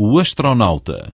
o astronauta.